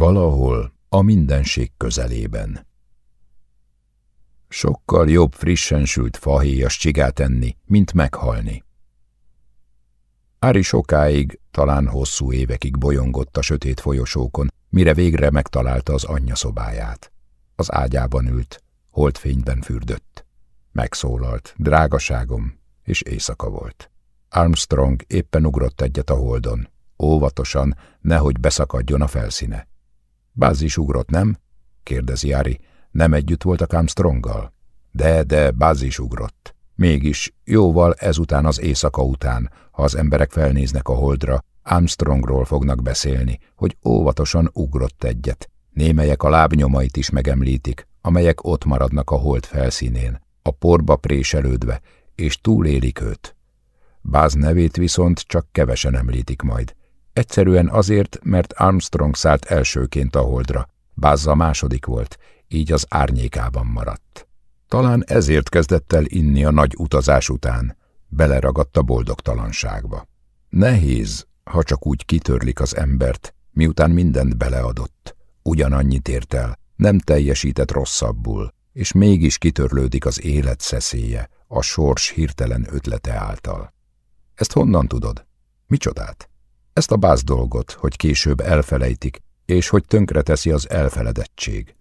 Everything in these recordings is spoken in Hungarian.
Valahol a mindenség közelében. Sokkal jobb frissen sült fahéjas csigát enni, mint meghalni. Ári sokáig, talán hosszú évekig bolyongott a sötét folyosókon, mire végre megtalálta az anyja szobáját. Az ágyában ült, holdfényben fürdött. Megszólalt, drágaságom, és éjszaka volt. Armstrong éppen ugrott egyet a holdon. Óvatosan, nehogy beszakadjon a felszíne. Bázis ugrott, nem? kérdezi Ári. Nem együtt voltak Armstronggal? De, de, bázis ugrott. Mégis, jóval ezután az éjszaka után, ha az emberek felnéznek a holdra, Armstrongról fognak beszélni, hogy óvatosan ugrott egyet. Némelyek a lábnyomait is megemlítik, amelyek ott maradnak a hold felszínén, a porba préselődve, és túlélik őt. Báz nevét viszont csak kevesen említik majd. Egyszerűen azért, mert Armstrong szállt elsőként a holdra, Bázza második volt, így az árnyékában maradt. Talán ezért kezdett el inni a nagy utazás után, beleragadt a boldogtalanságba. Nehéz, ha csak úgy kitörlik az embert, miután mindent beleadott. Ugyanannyit ért el, nem teljesített rosszabbul, és mégis kitörlődik az élet szeszélye, a sors hirtelen ötlete által. Ezt honnan tudod? Micsodát? Ezt a báz dolgot, hogy később elfelejtik, és hogy tönkreteszi az elfeledettség.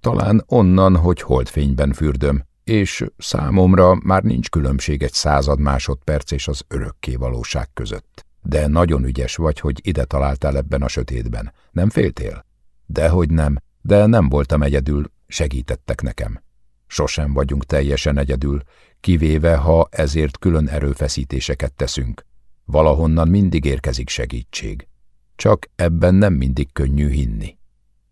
Talán onnan, hogy holdfényben fürdöm, és számomra már nincs különbség egy század másodperc és az örökké valóság között. De nagyon ügyes vagy, hogy ide találtál ebben a sötétben. Nem féltél? Dehogy nem, de nem voltam egyedül, segítettek nekem. Sosem vagyunk teljesen egyedül, kivéve, ha ezért külön erőfeszítéseket teszünk. Valahonnan mindig érkezik segítség. Csak ebben nem mindig könnyű hinni.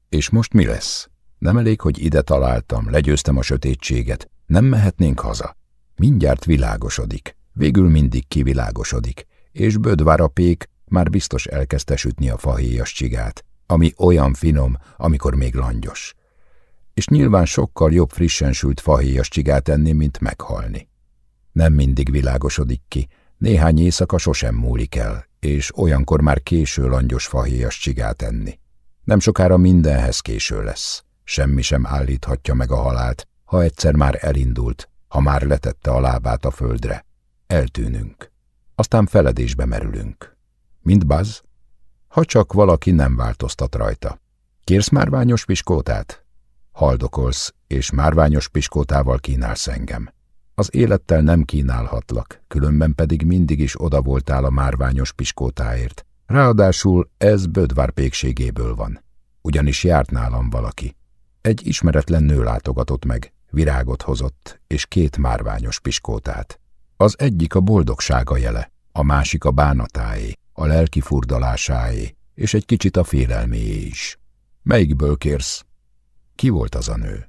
És most mi lesz? Nem elég, hogy ide találtam, legyőztem a sötétséget, nem mehetnénk haza. Mindjárt világosodik, végül mindig kivilágosodik, és Bödvár a pék már biztos elkezdte sütni a fahéjas csigát, ami olyan finom, amikor még langyos. És nyilván sokkal jobb frissen sült fahéjas csigát enni, mint meghalni. Nem mindig világosodik ki, néhány éjszaka sosem múlik el, és olyankor már késő langyos fahéjas csigát enni. Nem sokára mindenhez késő lesz. Semmi sem állíthatja meg a halált, ha egyszer már elindult, ha már letette a lábát a földre. Eltűnünk. Aztán feledésbe merülünk. Mint Buzz? Ha csak valaki nem változtat rajta. Kérsz márványos piskótát? Haldokolsz, és márványos piskótával kínálsz engem. Az élettel nem kínálhatlak, különben pedig mindig is oda voltál a márványos piskótáért. Ráadásul ez Bödvár pékségéből van. Ugyanis járt nálam valaki. Egy ismeretlen nő látogatott meg, virágot hozott, és két márványos piskótát. Az egyik a boldogsága jele, a másik a bánatáé, a lelki furdalásáé, és egy kicsit a félelméé is. Melyikből kérsz? Ki volt az a nő?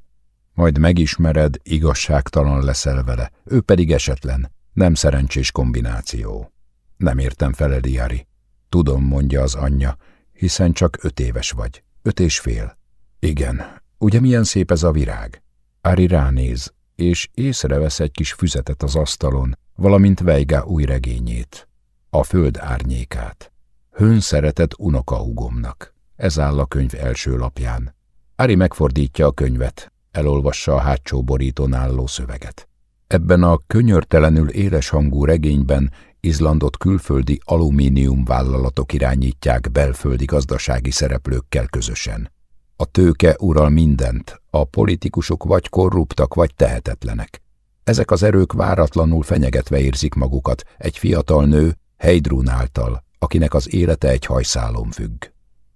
Majd megismered, igazságtalan leszel vele, ő pedig esetlen, nem szerencsés kombináció. Nem értem fel, Eliari. Tudom, mondja az anyja, hiszen csak öt éves vagy, öt és fél. Igen, ugye milyen szép ez a virág? Ári ránéz, és észrevesz egy kis füzetet az asztalon, valamint Veiga új regényét, a föld árnyékát. Hőn szeretett unokahugomnak. Ez áll a könyv első lapján. Ári megfordítja a könyvet, elolvassa a hátsó borítón álló szöveget. Ebben a könyörtelenül éles hangú regényben Izlandot külföldi alumínium vállalatok irányítják belföldi gazdasági szereplőkkel közösen. A tőke ural mindent, a politikusok vagy korruptak, vagy tehetetlenek. Ezek az erők váratlanul fenyegetve érzik magukat egy fiatal nő, Heidrun által, akinek az élete egy hajszálon függ.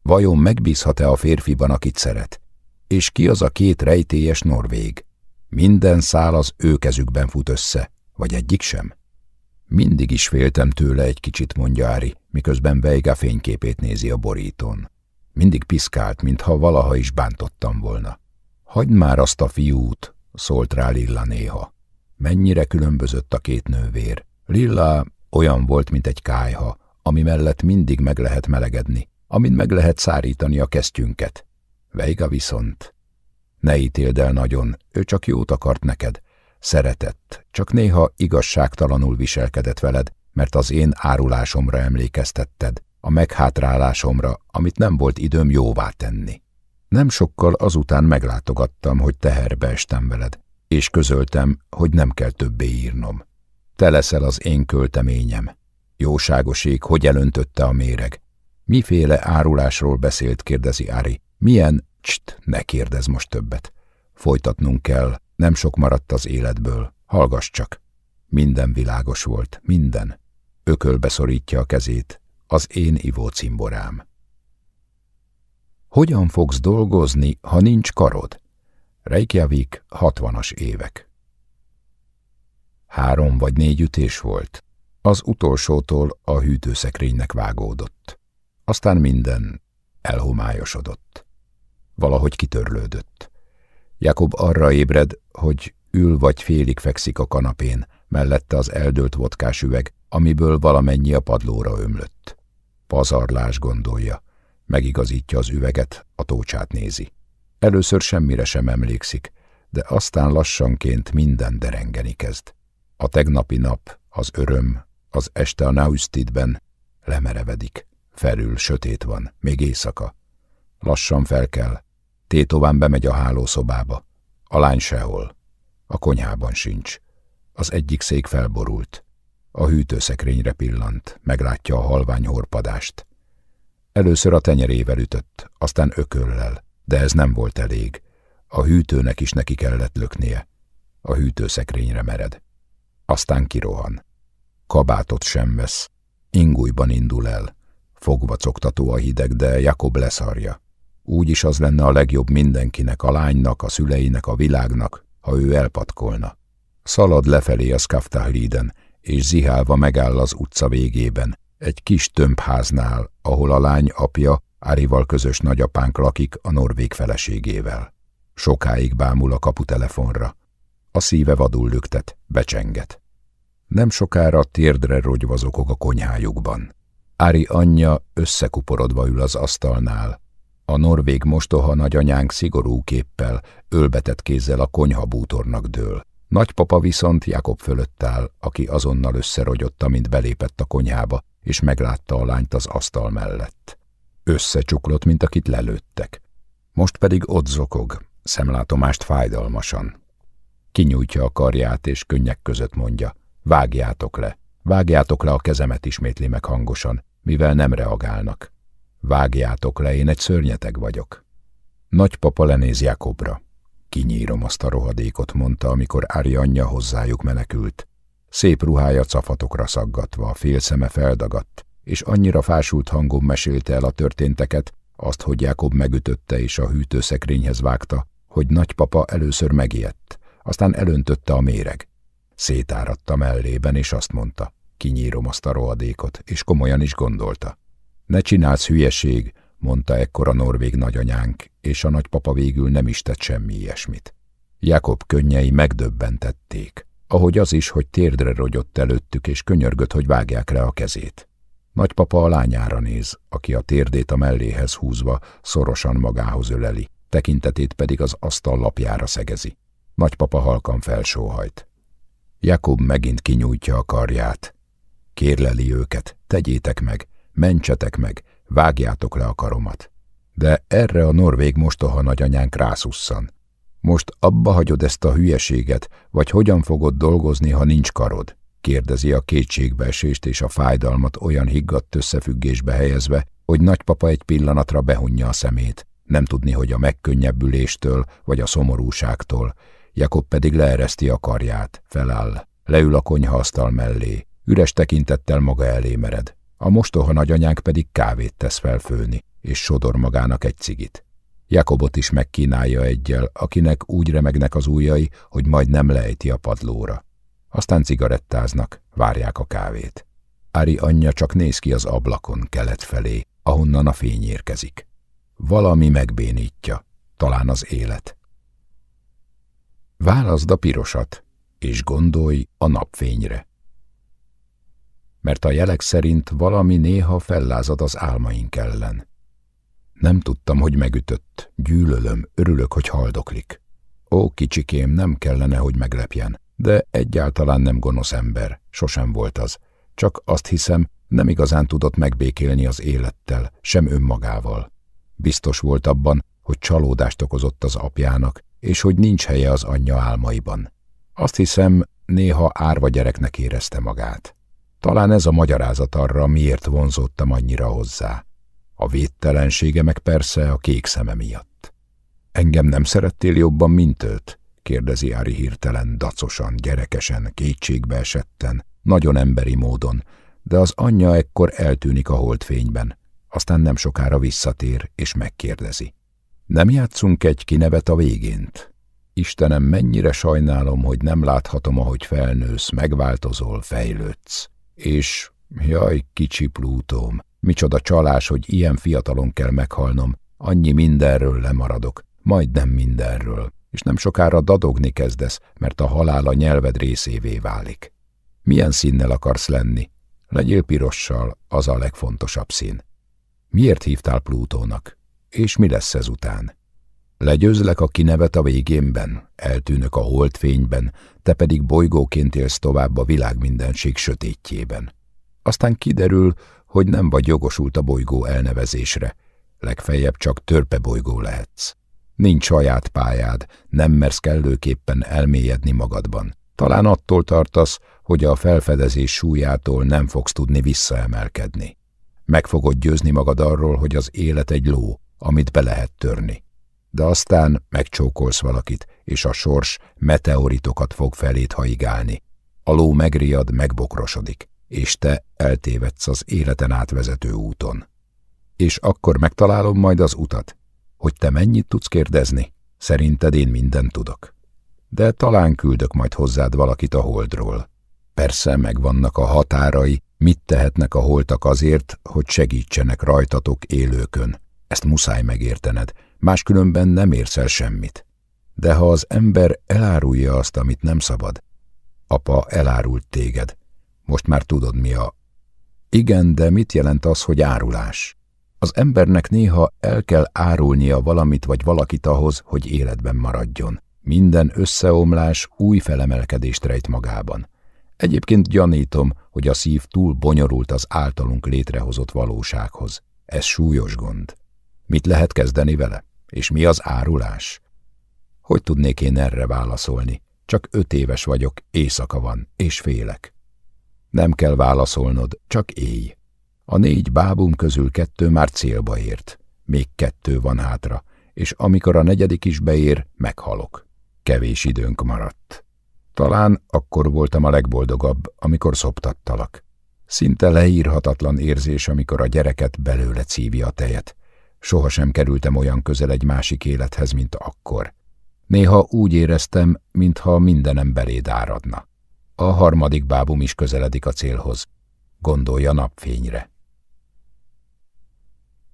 Vajon megbízhat-e a férfiban, akit szeret? És ki az a két rejtélyes norvég? Minden szál az ő kezükben fut össze, vagy egyik sem? Mindig is féltem tőle egy kicsit, mondja Ári, miközben Veiga fényképét nézi a borítón. Mindig piszkált, mintha valaha is bántottam volna. Hagyd már azt a fiút, szólt rá Lilla néha. Mennyire különbözött a két nővér. Lilla olyan volt, mint egy kájha, ami mellett mindig meg lehet melegedni, amin meg lehet szárítani a kesztyünket. Veiga viszont. Ne ítéld el nagyon, ő csak jót akart neked. Szeretett, csak néha igazságtalanul viselkedett veled, mert az én árulásomra emlékeztetted, a meghátrálásomra, amit nem volt időm jóvá tenni. Nem sokkal azután meglátogattam, hogy teherbe estem veled, és közöltem, hogy nem kell többé írnom. Te leszel az én költeményem. Jóságoség, hogy elöntötte a méreg. Miféle árulásról beszélt, kérdezi Ári. Milyen? Cst, ne kérdez most többet. Folytatnunk kell, nem sok maradt az életből. Hallgass csak. Minden világos volt, minden. Ökölbe szorítja a kezét, az én ivó cimborám. Hogyan fogsz dolgozni, ha nincs karod? Reykjavik, hatvanas évek. Három vagy négy ütés volt. Az utolsótól a hűtőszekrénynek vágódott. Aztán minden elhomályosodott. Valahogy kitörlődött. Jakob arra ébred, hogy ül vagy félig fekszik a kanapén, mellette az eldőlt vodkás üveg, amiből valamennyi a padlóra ömlött. Pazarlás gondolja, megigazítja az üveget, a tócsát nézi. Először semmire sem emlékszik, de aztán lassanként minden derengeni kezd. A tegnapi nap, az öröm, az este a Naustidben lemerevedik. Felül sötét van, még éjszaka. Lassan felkel, tétován bemegy a hálószobába. A lány sehol. A konyhában sincs. Az egyik szék felborult. A hűtőszekrényre pillant, meglátja a halvány horpadást. Először a tenyerével ütött, aztán ököllel, de ez nem volt elég. A hűtőnek is neki kellett löknie. A hűtőszekrényre mered. Aztán kirohan. Kabátot sem vesz. Ingújban indul el. Fogva coktató a hideg, de Jakob leszarja. Úgy is az lenne a legjobb mindenkinek, a lánynak, a szüleinek, a világnak, ha ő elpatkolna. Szalad lefelé a Skaftahliden, és zihálva megáll az utca végében, egy kis tömbháznál, ahol a lány apja, Árival közös nagyapánk lakik a norvég feleségével. Sokáig bámul a kaputelefonra. A szíve vadul lüktet, becsenget. Nem sokára térdre rogyvazokok a konyhájukban. Ári anyja összekuporodva ül az asztalnál. A norvég mostoha nagyanyánk szigorú képpel, ölbetett kézzel a konyha bútornak dől. Nagypapa viszont Jakob fölött áll, aki azonnal összerogyott, mint belépett a konyhába, és meglátta a lányt az asztal mellett. Összecsuklott, mint akit lelőttek. Most pedig ott zokog, szemlátomást fájdalmasan. Kinyújtja a karját, és könnyek között mondja, vágjátok le, vágjátok le a kezemet, ismétli meg hangosan, mivel nem reagálnak. Vágjátok le, én egy szörnyeteg vagyok. Nagypapa lenéz Jakobra. Kinyírom azt a rohadékot, mondta, amikor Ári anyja hozzájuk menekült. Szép ruhája cafatokra szaggatva, fél szeme feldagadt, és annyira fásult hangon mesélte el a történteket, azt, hogy Jákob megütötte és a hűtőszekrényhez vágta, hogy nagypapa először megijedt, aztán elöntötte a méreg. Szétáradta mellében, és azt mondta, kinyírom azt a rohadékot, és komolyan is gondolta. Ne csinálsz hülyeség, mondta ekkor a norvég nagyanyánk, és a nagypapa végül nem is tett semmi ilyesmit. Jakob könnyei megdöbbentették, ahogy az is, hogy térdre rogyott előttük, és könyörgött, hogy vágják le a kezét. Nagypapa a lányára néz, aki a térdét a melléhez húzva szorosan magához öleli, tekintetét pedig az asztal lapjára szegezi. Nagypapa halkan felsóhajt. Jakob megint kinyújtja a karját. Kérleli őket, tegyétek meg, mentsetek meg, vágjátok le a karomat. De erre a norvég mostoha nagyanyánk rászusszan. Most abba hagyod ezt a hülyeséget, vagy hogyan fogod dolgozni, ha nincs karod? kérdezi a kétségbeesést és a fájdalmat olyan higgadt összefüggésbe helyezve, hogy nagypapa egy pillanatra behunja a szemét, nem tudni, hogy a megkönnyebbüléstől vagy a szomorúságtól. Jakob pedig leereszti a karját, feláll, leül a konyhaasztal mellé, üres tekintettel maga elé mered. A mostoha nagyanyánk pedig kávét tesz felfőni, és sodor magának egy cigit. Jakobot is megkínálja egyel, akinek úgy remegnek az ujjai, hogy majd nem lejti a padlóra. Aztán cigarettáznak, várják a kávét. Ári anyja csak néz ki az ablakon kelet felé, ahonnan a fény érkezik. Valami megbénítja, talán az élet. Válaszd a pirosat, és gondolj a napfényre mert a jelek szerint valami néha fellázad az álmaink ellen. Nem tudtam, hogy megütött, gyűlölöm, örülök, hogy haldoklik. Ó, kicsikém, nem kellene, hogy meglepjen, de egyáltalán nem gonosz ember, sosem volt az. Csak azt hiszem, nem igazán tudott megbékélni az élettel, sem önmagával. Biztos volt abban, hogy csalódást okozott az apjának, és hogy nincs helye az anyja álmaiban. Azt hiszem, néha árva gyereknek érezte magát. Talán ez a magyarázat arra, miért vonzódtam annyira hozzá. A védtelensége meg persze a kék szeme miatt. Engem nem szerettél jobban, mint őt? kérdezi Ári hirtelen, dacosan, gyerekesen, kétségbe esetten, nagyon emberi módon, de az anyja ekkor eltűnik a holdfényben, aztán nem sokára visszatér és megkérdezi. Nem játszunk egy kinevet a végént? Istenem, mennyire sajnálom, hogy nem láthatom, ahogy felnősz, megváltozol, fejlődsz. És, jaj, kicsi Plútóm, micsoda csalás, hogy ilyen fiatalon kell meghalnom, annyi mindenről lemaradok, majdnem mindenről, és nem sokára dadogni kezdesz, mert a halál a nyelved részévé válik. Milyen színnel akarsz lenni? Legyél pirossal, az a legfontosabb szín. Miért hívtál Plútónak? És mi lesz ezután? Legyőzlek a kinevet a végénben, eltűnök a holdfényben, te pedig bolygóként élsz tovább a világ mindenség sötétjében. Aztán kiderül, hogy nem vagy jogosult a bolygó elnevezésre, legfeljebb csak törpe bolygó lehetsz. Nincs saját pályád, nem mersz kellőképpen elmélyedni magadban. Talán attól tartasz, hogy a felfedezés súlyától nem fogsz tudni visszaemelkedni. Meg fogod győzni magad arról, hogy az élet egy ló, amit be lehet törni. De aztán megcsókolsz valakit, és a sors meteoritokat fog felét haigálni. A ló megriad, megbokrosodik, és te eltévedsz az életen átvezető úton. És akkor megtalálom majd az utat, hogy te mennyit tudsz kérdezni? Szerinted én mindent tudok. De talán küldök majd hozzád valakit a holdról. Persze megvannak a határai, mit tehetnek a holtak azért, hogy segítsenek rajtatok élőkön. Ezt muszáj megértened, máskülönben nem érsz el semmit. De ha az ember elárulja azt, amit nem szabad, apa elárult téged, most már tudod mi a... Igen, de mit jelent az, hogy árulás? Az embernek néha el kell árulnia valamit vagy valakit ahhoz, hogy életben maradjon. Minden összeomlás új felemelkedést rejt magában. Egyébként gyanítom, hogy a szív túl bonyolult az általunk létrehozott valósághoz. Ez súlyos gond. Mit lehet kezdeni vele? És mi az árulás? Hogy tudnék én erre válaszolni? Csak öt éves vagyok, éjszaka van, és félek. Nem kell válaszolnod, csak éj. A négy bábum közül kettő már célba ért. Még kettő van hátra, és amikor a negyedik is beér, meghalok. Kevés időnk maradt. Talán akkor voltam a legboldogabb, amikor szoptattalak. Szinte leírhatatlan érzés, amikor a gyereket belőle cívja a tejet. Sohasem kerültem olyan közel egy másik élethez, mint akkor. Néha úgy éreztem, mintha mindenem beléd áradna. A harmadik bábum is közeledik a célhoz. Gondolja napfényre.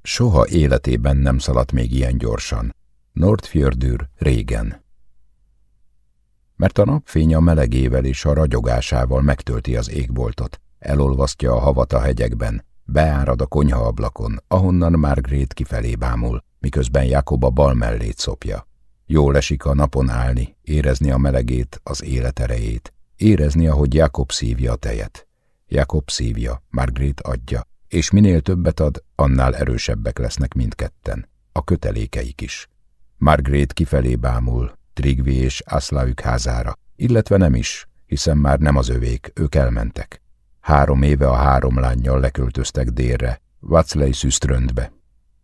Soha életében nem szaladt még ilyen gyorsan. Nordfjördür régen. Mert a napfény a melegével és a ragyogásával megtölti az égboltot, elolvasztja a havat a hegyekben, beárad a konyhaablakon, ahonnan Margrét kifelé bámul, miközben Jakob a bal mellét szopja. Jól esik a napon állni, érezni a melegét, az élet erejét, érezni, ahogy Jakob szívja a tejet. Jakob szívja, Margrét adja, és minél többet ad, annál erősebbek lesznek mindketten, a kötelékeik is. Margrét kifelé bámul, Trigvi és Aszlaük házára, illetve nem is, hiszen már nem az övék, ők elmentek. Három éve a három lányjal leköltöztek délre, Vaclej szüsztröndbe.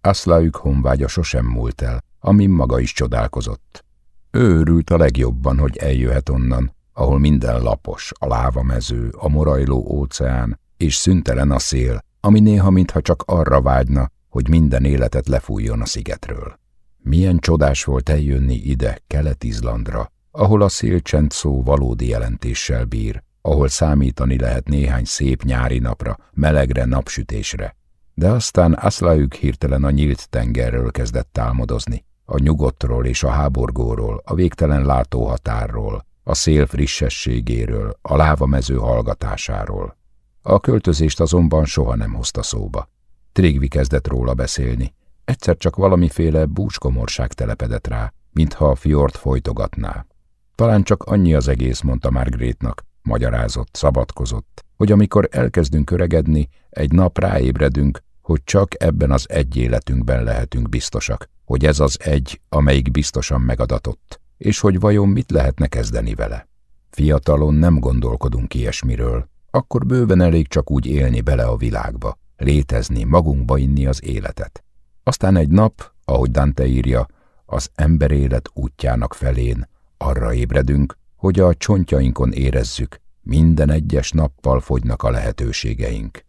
Aszlaük honvágya sosem múlt el, amin maga is csodálkozott. Ő örült a legjobban, hogy eljöhet onnan, ahol minden lapos, a lávamező, a morajló óceán, és szüntelen a szél, ami néha mintha csak arra vágyna, hogy minden életet lefújjon a szigetről. Milyen csodás volt eljönni ide, Kelet-Izlandra, ahol a szélcsend szó valódi jelentéssel bír, ahol számítani lehet néhány szép nyári napra, melegre, napsütésre. De aztán Aszlaük hirtelen a nyílt tengerről kezdett álmodozni, a nyugodtról és a háborgóról, a végtelen látóhatárról, a szél frissességéről, a lávamező hallgatásáról. A költözést azonban soha nem hozta szóba. Trigvi kezdett róla beszélni. Egyszer csak valamiféle búcskomorság telepedett rá, mintha a fiort folytogatná. Talán csak annyi az egész, mondta Margrétnak, magyarázott, szabadkozott, hogy amikor elkezdünk öregedni, egy nap ráébredünk, hogy csak ebben az egy életünkben lehetünk biztosak, hogy ez az egy, amelyik biztosan megadatott, és hogy vajon mit lehetne kezdeni vele. Fiatalon nem gondolkodunk ilyesmiről, akkor bőven elég csak úgy élni bele a világba, létezni, magunkba inni az életet. Aztán egy nap, ahogy Dante írja, az emberélet útjának felén arra ébredünk, hogy a csontjainkon érezzük, minden egyes nappal fogynak a lehetőségeink,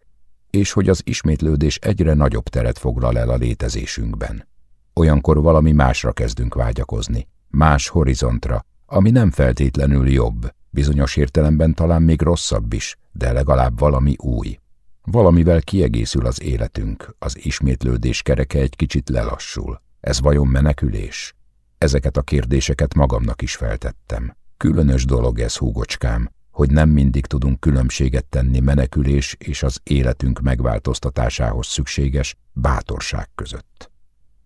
és hogy az ismétlődés egyre nagyobb teret foglal el a létezésünkben. Olyankor valami másra kezdünk vágyakozni, más horizontra, ami nem feltétlenül jobb, bizonyos értelemben talán még rosszabb is, de legalább valami új. Valamivel kiegészül az életünk, az ismétlődés kereke egy kicsit lelassul. Ez vajon menekülés? Ezeket a kérdéseket magamnak is feltettem. Különös dolog ez, húgocskám, hogy nem mindig tudunk különbséget tenni menekülés és az életünk megváltoztatásához szükséges bátorság között.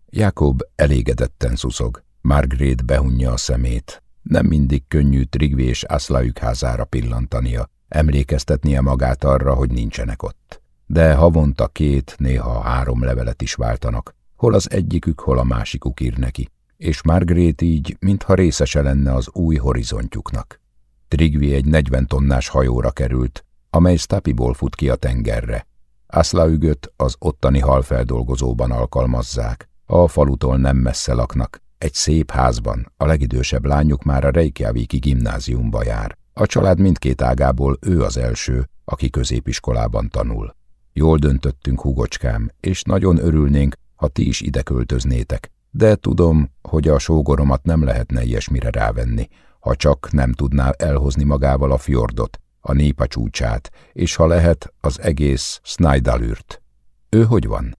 Jakob elégedetten szuszog, Margaret behunja a szemét. Nem mindig könnyű Trigvi és Aszlaük házára pillantania, emlékeztetnie magát arra, hogy nincsenek ott. De havonta két, néha három levelet is váltanak, hol az egyikük, hol a másikuk ír neki, és Margaret így, mintha részese lenne az új horizontjuknak. Trigvi egy 40 tonnás hajóra került, amely Stapiból fut ki a tengerre. Aszlaügöt az ottani halfeldolgozóban alkalmazzák, a falutól nem messze laknak, egy szép házban, a legidősebb lányuk már a Reykjaviki gimnáziumba jár. A család mindkét ágából ő az első, aki középiskolában tanul. Jól döntöttünk, hugocskám, és nagyon örülnénk, ha ti is ide költöznétek, de tudom, hogy a sógoromat nem lehetne ilyesmire rávenni, ha csak nem tudná elhozni magával a fjordot, a népa csúcsát, és ha lehet, az egész Snajdalürt. Ő hogy van?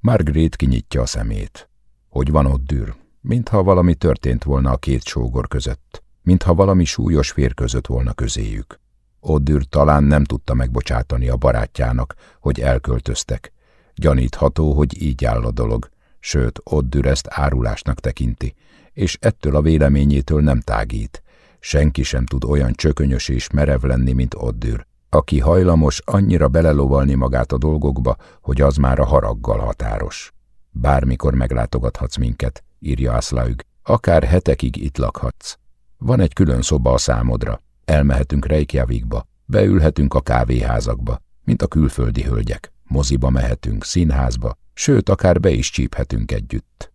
Margaret kinyitja a szemét. Hogy van ott dűr? Mintha valami történt volna a két sógor között, mintha valami súlyos fér között volna közéjük. Oddür talán nem tudta megbocsátani a barátjának, hogy elköltöztek. Gyanítható, hogy így áll a dolog, sőt, Oddür ezt árulásnak tekinti, és ettől a véleményétől nem tágít. Senki sem tud olyan csökönyös és merev lenni, mint Oddür, aki hajlamos annyira belelovalni magát a dolgokba, hogy az már a haraggal határos. Bármikor meglátogathatsz minket, írja Aszlaüg, akár hetekig itt lakhatsz. Van egy külön szoba a számodra, elmehetünk Reykjavikba, beülhetünk a kávéházakba, mint a külföldi hölgyek, moziba mehetünk, színházba, sőt, akár be is csíphetünk együtt.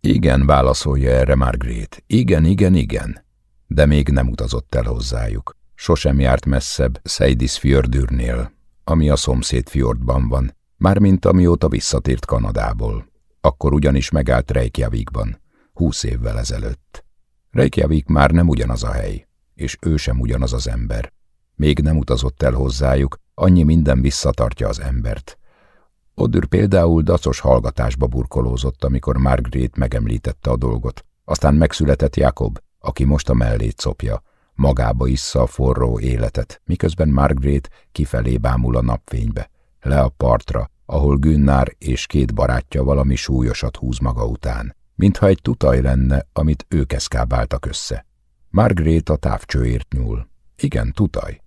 Igen, válaszolja erre Margaret. Igen, igen, igen. De még nem utazott el hozzájuk. Sosem járt messzebb Seidis Fjördürnél, ami a szomszéd fjordban van, mármint amióta visszatért Kanadából. Akkor ugyanis megállt Reykjavikban, húsz évvel ezelőtt. Reykjavik már nem ugyanaz a hely, és ő sem ugyanaz az ember. Még nem utazott el hozzájuk, annyi minden visszatartja az embert. Odür például dacos hallgatásba burkolózott, amikor Margaret megemlítette a dolgot. Aztán megszületett Jakob, aki most a mellét szopja, magába issza a forró életet, miközben Margaret kifelé bámul a napfénybe, le a partra, ahol Günnár és két barátja valami súlyosat húz maga után, mintha egy tutaj lenne, amit ők eszkábáltak össze. Margaret a távcsőért nyúl. Igen, tutaj.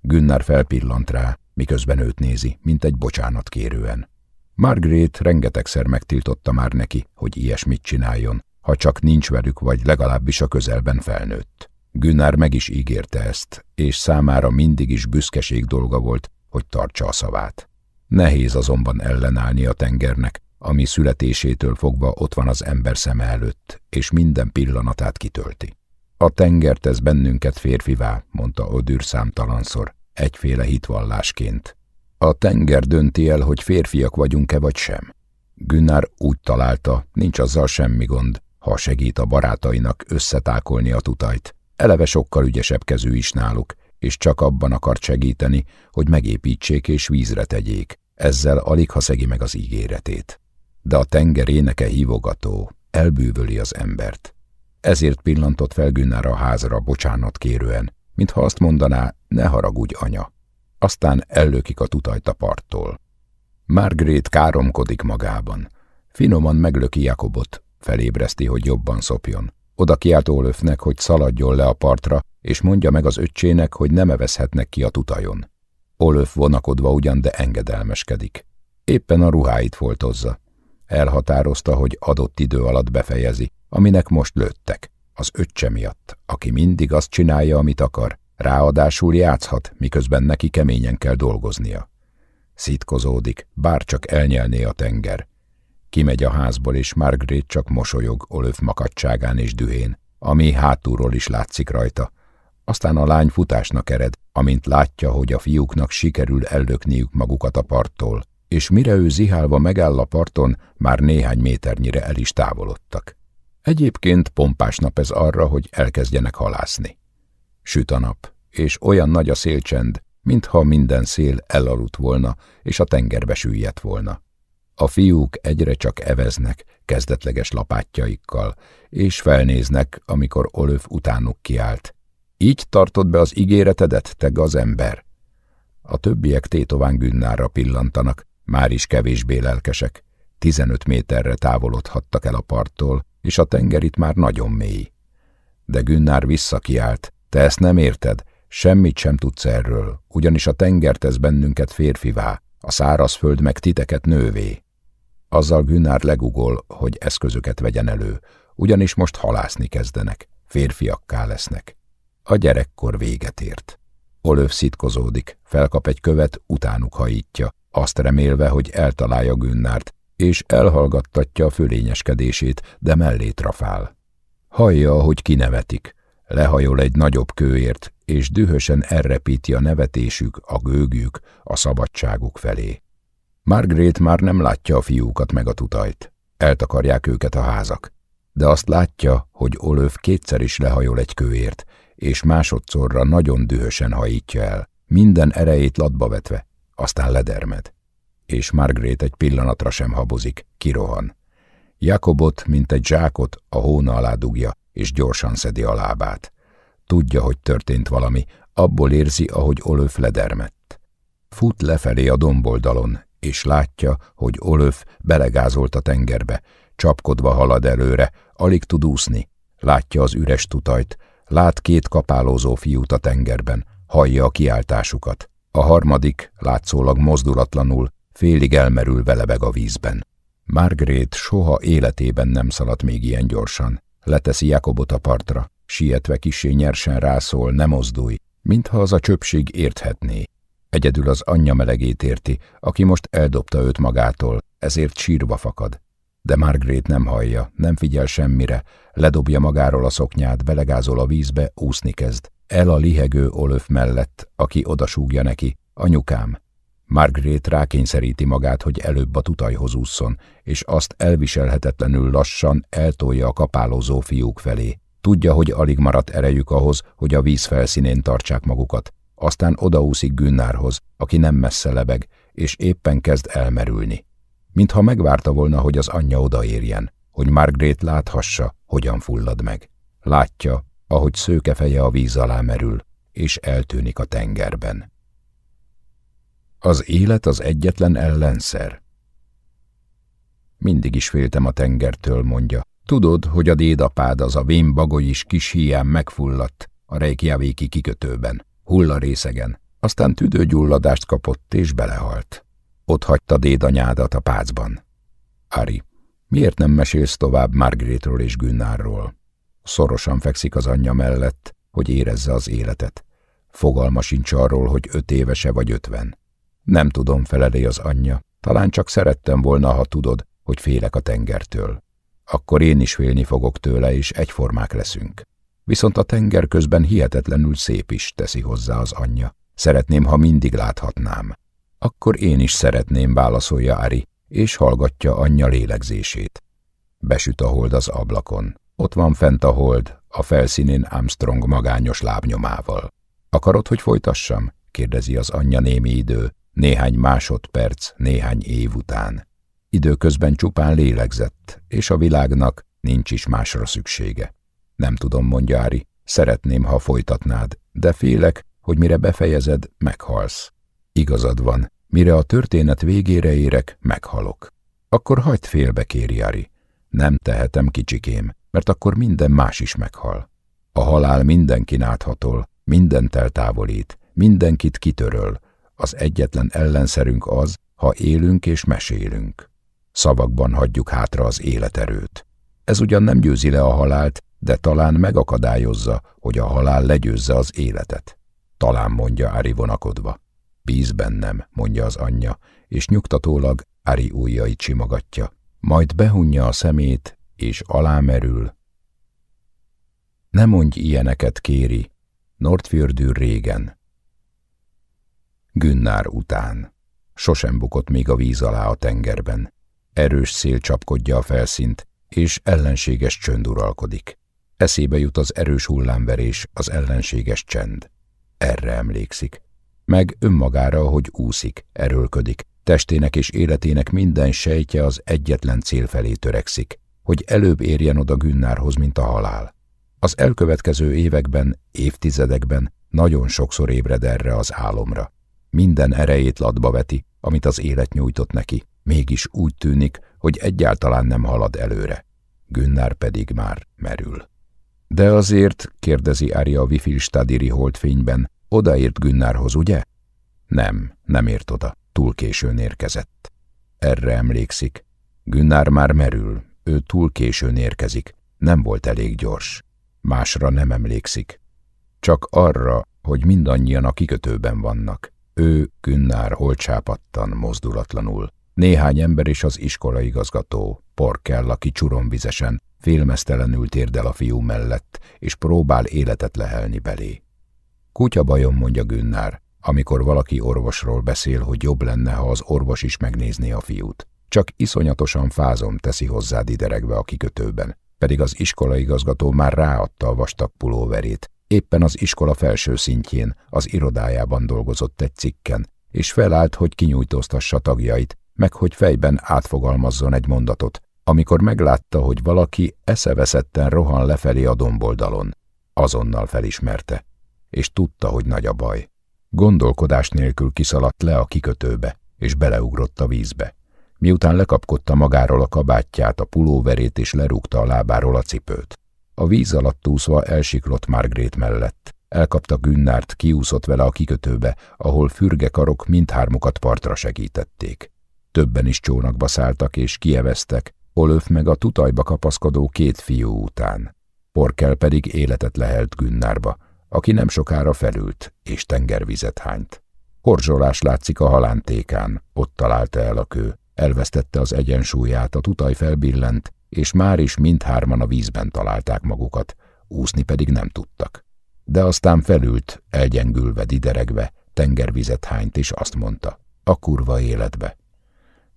Günnár felpillant rá, miközben őt nézi, mint egy bocsánat kérően. Margaret rengetegszer megtiltotta már neki, hogy ilyesmit csináljon, ha csak nincs velük, vagy legalábbis a közelben felnőtt. Günnár meg is ígérte ezt, és számára mindig is büszkeség dolga volt, hogy tartsa a szavát. Nehéz azonban ellenállni a tengernek, ami születésétől fogva ott van az ember szeme előtt, és minden pillanatát kitölti. A tenger tesz bennünket férfivá, mondta Odür számtalanszor, egyféle hitvallásként. A tenger dönti el, hogy férfiak vagyunk-e vagy sem. Günnár úgy találta, nincs azzal semmi gond, ha segít a barátainak összetákolni a tutajt. Eleve sokkal ügyesebb kezű is náluk, és csak abban akart segíteni, hogy megépítsék és vízre tegyék, ezzel alig ha szegi meg az ígéretét. De a tenger éneke hívogató, elbűvöli az embert. Ezért pillantott fel Günnár a házra bocsánat kérően, mintha azt mondaná, ne haragudj, anya. Aztán ellökik a tutajt a parttól. Margaret káromkodik magában. Finoman meglöki Jakobot, felébreszti, hogy jobban szopjon. Oda kiált Olöfnek, hogy szaladjon le a partra, és mondja meg az öccsének, hogy nem evezhetnek ki a tutajon. Olöf vonakodva ugyan, de engedelmeskedik. Éppen a ruháit foltozza. Elhatározta, hogy adott idő alatt befejezi, aminek most lőttek. Az öccse miatt, aki mindig azt csinálja, amit akar, ráadásul játszhat, miközben neki keményen kell dolgoznia. Szitkozódik, bár csak elnyelné a tenger. Kimegy a házból, és Margaret csak mosolyog Olöf makadságán és dühén, ami hátulról is látszik rajta. Aztán a lány futásnak ered, amint látja, hogy a fiúknak sikerül ellökniük magukat a parttól, és mire ő zihálva megáll a parton, már néhány méternyire el is távolodtak. Egyébként pompás nap ez arra, hogy elkezdjenek halászni. Süt a nap, és olyan nagy a szélcsend, mintha minden szél elaludt volna, és a tengerbe süllyedt volna. A fiúk egyre csak eveznek, kezdetleges lapátjaikkal, és felnéznek, amikor Olöf utánuk kiált. Így tartod be az ígéretedet, te ember? A többiek tétován Günnárra pillantanak, már is kevésbé lelkesek. Tizenöt méterre távolodhattak el a parttól, és a tenger itt már nagyon mély. De Günnár visszakiált. Te ezt nem érted? Semmit sem tudsz erről, ugyanis a tenger tesz bennünket férfivá, a szárazföld meg titeket nővé. Azzal Günnár legugol, hogy eszközöket vegyen elő, ugyanis most halászni kezdenek, férfiakká lesznek. A gyerekkor véget ért. Olöv szitkozódik, felkap egy követ, utánuk hajítja, azt remélve, hogy eltalálja Günnárt, és elhallgattatja a fölényeskedését, de mellé trafál. Hallja, hogy kinevetik. Lehajol egy nagyobb kőért, és dühösen elrepíti a nevetésük, a gőgük, a szabadságuk felé. Margaret már nem látja a fiúkat meg a tutajt. Eltakarják őket a házak. De azt látja, hogy Olöf kétszer is lehajol egy kőért, és másodszorra nagyon dühösen hajítja el, minden erejét latba vetve, aztán ledermed. És Margaret egy pillanatra sem habozik, kirohan. Jakobot, mint egy zsákot, a hóna alá dugja, és gyorsan szedi a lábát. Tudja, hogy történt valami, abból érzi, ahogy Olöf ledermett. Fut lefelé a domboldalon, és látja, hogy Olöf belegázolt a tengerbe, csapkodva halad előre, alig tud úszni. Látja az üres tutajt, lát két kapálózó fiút a tengerben, hallja a kiáltásukat. A harmadik, látszólag mozdulatlanul, félig elmerül lebeg a vízben. Margaret soha életében nem szaladt még ilyen gyorsan. Leteszi Jakobot a partra, sietve kisé nyersen rászól, ne mozdulj, mintha az a csöpség érthetné. Egyedül az anyja melegét érti, aki most eldobta őt magától, ezért sírva fakad. De Margaret nem hallja, nem figyel semmire, ledobja magáról a szoknyát, belegázol a vízbe, úszni kezd. El a lihegő Olöf mellett, aki odasúgja neki, anyukám. Margaret rákényszeríti magát, hogy előbb a tutajhoz ússzon, és azt elviselhetetlenül lassan eltolja a kapálózó fiúk felé. Tudja, hogy alig maradt erejük ahhoz, hogy a víz felszínén tartsák magukat. Aztán odaúszik Günnárhoz, aki nem messze lebeg, és éppen kezd elmerülni. Mintha megvárta volna, hogy az anyja odaérjen, hogy Margaret láthassa, hogyan fullad meg. Látja, ahogy szőke feje a víz alá merül, és eltűnik a tengerben. Az élet az egyetlen ellenszer. Mindig is féltem a tengertől, mondja. Tudod, hogy a dédapád az a vén bagoly is kis hián megfulladt a Reykjavéki kikötőben, hulla részegen, aztán tüdőgyulladást kapott és belehalt. Ott hagyta dédanyádat a pácban. Ari, miért nem mesélsz tovább Margaretról és Günnárról? Szorosan fekszik az anyja mellett, hogy érezze az életet. Fogalma sincs arról, hogy öt évese vagy ötven. Nem tudom, felelé az anyja. Talán csak szerettem volna, ha tudod, hogy félek a tengertől. Akkor én is félni fogok tőle, és egyformák leszünk. Viszont a tenger közben hihetetlenül szép is, teszi hozzá az anyja. Szeretném, ha mindig láthatnám. Akkor én is szeretném, válaszolja Ari, és hallgatja anyja lélegzését. Besüt a hold az ablakon. Ott van fent a hold, a felszínén Armstrong magányos lábnyomával. Akarod, hogy folytassam? kérdezi az anyja némi idő, néhány másodperc, néhány év után. Időközben csupán lélegzett, és a világnak nincs is másra szüksége. Nem tudom, mondja Ári, szeretném, ha folytatnád, de félek, hogy mire befejezed, meghalsz. Igazad van, mire a történet végére érek, meghalok. Akkor hagyd félbe, kéri Ari. Nem tehetem, kicsikém, mert akkor minden más is meghal. A halál mindenkin áthatol, mindent eltávolít, mindenkit kitöröl. Az egyetlen ellenszerünk az, ha élünk és mesélünk. Szavakban hagyjuk hátra az életerőt. Ez ugyan nem győzi le a halált, de talán megakadályozza, hogy a halál legyőzze az életet. Talán mondja Ári vonakodva. Bíz bennem, mondja az anyja, és nyugtatólag Ári ujjait simogatja. Majd behunja a szemét, és alámerül. Ne mondj ilyeneket, kéri, Nordfjördű régen. Günnár után. Sosem bukott még a víz alá a tengerben. Erős szél csapkodja a felszínt, és ellenséges csönd uralkodik. Eszébe jut az erős hullámverés, az ellenséges csend. Erre emlékszik. Meg önmagára, hogy úszik, erőlködik, testének és életének minden sejtje az egyetlen cél felé törekszik, hogy előbb érjen oda Günnárhoz, mint a halál. Az elkövetkező években, évtizedekben nagyon sokszor ébred erre az álomra. Minden erejét latba veti, amit az élet nyújtott neki, mégis úgy tűnik, hogy egyáltalán nem halad előre. Günnár pedig már merül. De azért, kérdezi Ária a Wifilstadiri holdfényben, odaért Günnárhoz, ugye? Nem, nem ért oda, túl későn érkezett. Erre emlékszik. Günnár már merül, ő túl későn érkezik, nem volt elég gyors. Másra nem emlékszik. Csak arra, hogy mindannyian a kikötőben vannak. Ő, Günnár, hol csápattan, mozdulatlanul. Néhány ember is az iskolaigazgató, Porkel, aki csuromvizesen, félmeztelenül térdel a fiú mellett, és próbál életet lehelni belé. Kutya bajom, mondja Günnár, amikor valaki orvosról beszél, hogy jobb lenne, ha az orvos is megnézné a fiút. Csak iszonyatosan fázom, teszi hozzá dideregve a kikötőben, pedig az iskolaigazgató már ráadta a vastag pulóverét. Éppen az iskola felső szintjén, az irodájában dolgozott egy cikken, és felállt, hogy kinyújtóztassa tagjait, meg hogy fejben átfogalmazzon egy mondatot, amikor meglátta, hogy valaki eszeveszetten rohan lefelé a domboldalon. Azonnal felismerte, és tudta, hogy nagy a baj. Gondolkodás nélkül kiszaladt le a kikötőbe, és beleugrott a vízbe. Miután lekapkodta magáról a kabátját, a pulóverét és lerúgta a lábáról a cipőt. A víz alatt úszva elsiklott Margrét mellett. Elkapta Günnárt, kiúszott vele a kikötőbe, ahol fürge karok mindhármukat partra segítették. Többen is csónakba szálltak és kieveztek, Olöf meg a tutajba kapaszkodó két fiú után. Porkel pedig életet lehelt Günnárba, aki nem sokára felült, és tengervizet hányt. Horzsolás látszik a halántékán, ott találta el a kő. Elvesztette az egyensúlyát, a tutaj felbillent, és már is mindhárman a vízben találták magukat, úszni pedig nem tudtak. De aztán felült, elgyengülve, dideregve, tengervizet hányt, és azt mondta, a kurva életbe.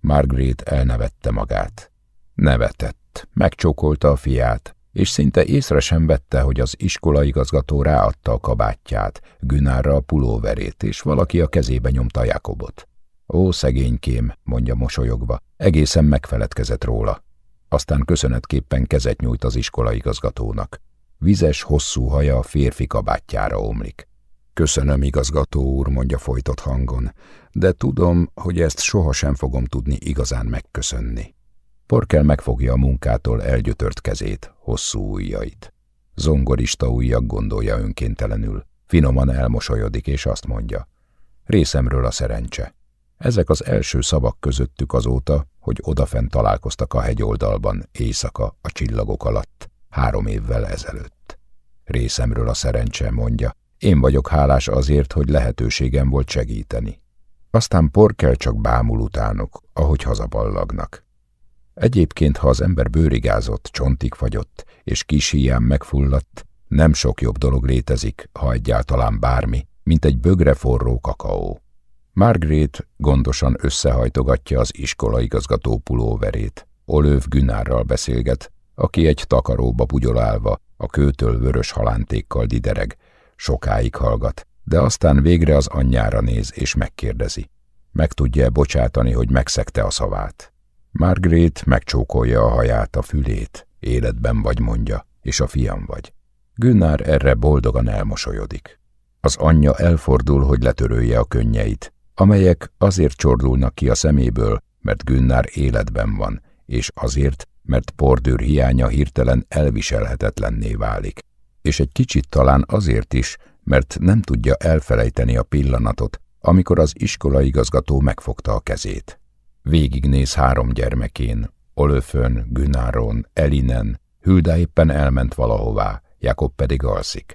Margaret elnevette magát. Nevetett, megcsókolta a fiát, és szinte észre sem vette, hogy az iskolaigazgató ráadta a kabátját, Günárra a pulóverét, és valaki a kezébe nyomta Jakobot. Ó, szegénykém, mondja mosolyogva, egészen megfeledkezett róla. Aztán köszönetképpen kezet nyújt az iskolaigazgatónak. Vizes, hosszú haja férfi kabátjára omlik. Köszönöm, igazgató úr, mondja folytott hangon, de tudom, hogy ezt sohasem fogom tudni igazán megköszönni. Porkel megfogja a munkától elgyötört kezét, hosszú ujjait. Zongorista ujjak gondolja önkéntelenül. Finoman elmosolyodik, és azt mondja. Részemről a szerencse. Ezek az első szavak közöttük azóta, hogy odafent találkoztak a hegyoldalban, éjszaka, a csillagok alatt, három évvel ezelőtt. Részemről a szerencse, mondja, én vagyok hálás azért, hogy lehetőségem volt segíteni. Aztán porkel csak bámul utánok, ahogy hazaballagnak. Egyébként, ha az ember bőrigázott, csontig fagyott, és kis híján megfulladt, nem sok jobb dolog létezik, ha egyáltalán bármi, mint egy bögre forró kakaó. Margaret gondosan összehajtogatja az iskolaigazgató pulóverét. Olöv Günárral beszélget, aki egy takaróba bugyolálva, a kőtől vörös halántékkal didereg, sokáig hallgat, de aztán végre az anyjára néz és megkérdezi. Meg tudja bocsátani, hogy megszegte a szavát. Margaret megcsókolja a haját, a fülét, életben vagy mondja, és a fiam vagy. Günnár erre boldogan elmosolyodik. Az anyja elfordul, hogy letörölje a könnyeit, amelyek azért csordulnak ki a szeméből, mert Günnár életben van, és azért, mert pordőr hiánya hirtelen elviselhetetlenné válik. És egy kicsit talán azért is, mert nem tudja elfelejteni a pillanatot, amikor az iskolaigazgató megfogta a kezét. Végignéz három gyermekén, Olöfön, Günáron, Elinen, Hülda éppen elment valahová, Jakob pedig alszik.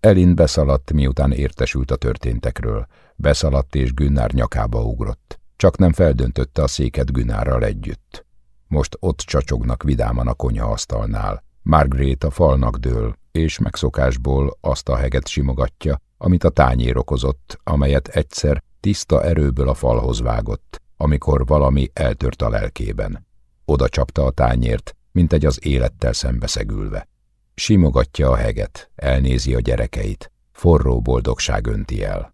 Elin beszaladt, miután értesült a történtekről, beszaladt és Günnár nyakába ugrott. Csak nem feldöntötte a széket Günnárral együtt. Most ott csacsognak vidáman a konyhaasztalnál. Margaret a falnak dől, és megszokásból azt a heget simogatja, amit a tányér okozott, amelyet egyszer tiszta erőből a falhoz vágott, amikor valami eltört a lelkében. Oda csapta a tányért, mint egy az élettel szembeszegülve. Simogatja a heget, elnézi a gyerekeit, forró boldogság önti el.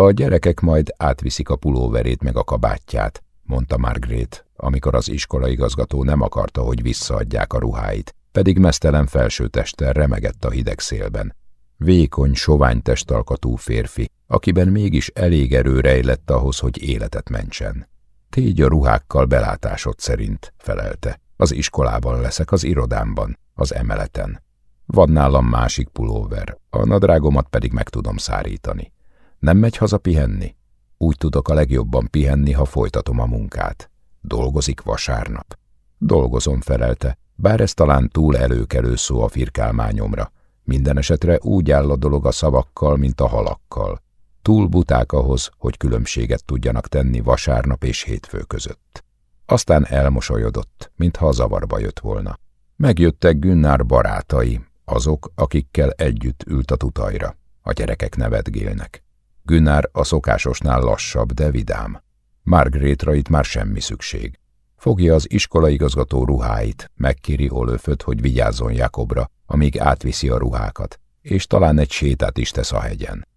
A gyerekek majd átviszik a pulóverét meg a kabátját, mondta Margaret, amikor az iskolaigazgató nem akarta, hogy visszaadják a ruháit, pedig mesztelen felsőtesttel remegett a hideg szélben. Vékony, sovány testalkatú férfi, akiben mégis elég erő rejlett ahhoz, hogy életet mentsen. Tégy a ruhákkal belátásod szerint, felelte. Az iskolában leszek, az irodámban, az emeleten. Van nálam másik pulóver, a nadrágomat pedig meg tudom szárítani. Nem megy haza pihenni? Úgy tudok a legjobban pihenni, ha folytatom a munkát. Dolgozik vasárnap. Dolgozom, felelte, bár ez talán túl előkelő szó a firkálmányomra. Minden esetre úgy áll a dolog a szavakkal, mint a halakkal. Túl buták ahhoz, hogy különbséget tudjanak tenni vasárnap és hétfő között. Aztán elmosolyodott, mintha a zavarba jött volna. Megjöttek Günnár barátai, azok, akikkel együtt ült a tutajra. A gyerekek nevetgélnek. Günnár a szokásosnál lassabb, de vidám. Margrétra itt már semmi szükség. Fogja az iskolaigazgató ruháit, megkéri Olöföt, hogy vigyázzon Jakobra, amíg átviszi a ruhákat, és talán egy sétát is tesz a hegyen.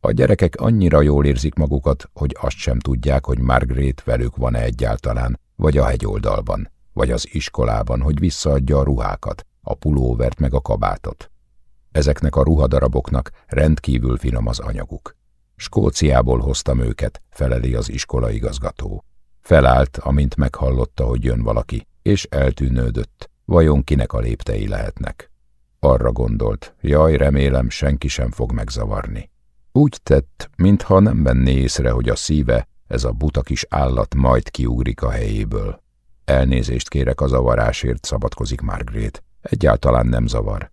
A gyerekek annyira jól érzik magukat, hogy azt sem tudják, hogy Margaret velük van-e egyáltalán, vagy a hegyoldalban, vagy az iskolában, hogy visszaadja a ruhákat, a pulóvert meg a kabátot. Ezeknek a ruhadaraboknak rendkívül finom az anyaguk. Skóciából hoztam őket, feleli az iskolaigazgató. Felállt, amint meghallotta, hogy jön valaki, és eltűnődött, vajon kinek a léptei lehetnek. Arra gondolt, jaj, remélem, senki sem fog megzavarni. Úgy tett, mintha nem venné észre, hogy a szíve, ez a buta kis állat majd kiugrik a helyéből. Elnézést kérek a zavarásért, szabadkozik Margaret. Egyáltalán nem zavar.